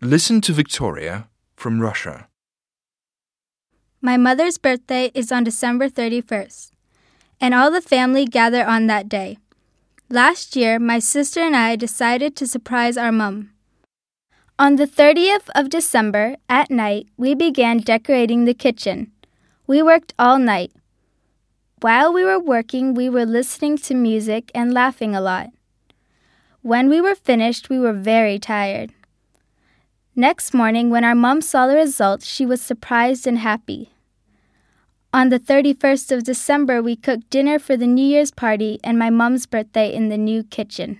Listen to Victoria from Russia. My mother's birthday is on December 31st, and all the family gather on that day. Last year, my sister and I decided to surprise our mum. On the 30th of December, at night, we began decorating the kitchen. We worked all night. While we were working, we were listening to music and laughing a lot. When we were finished, we were very tired. Next morning, when our mom saw the results, she was surprised and happy. On the 31st of December, we cooked dinner for the New Year's party and my mom's birthday in the new kitchen.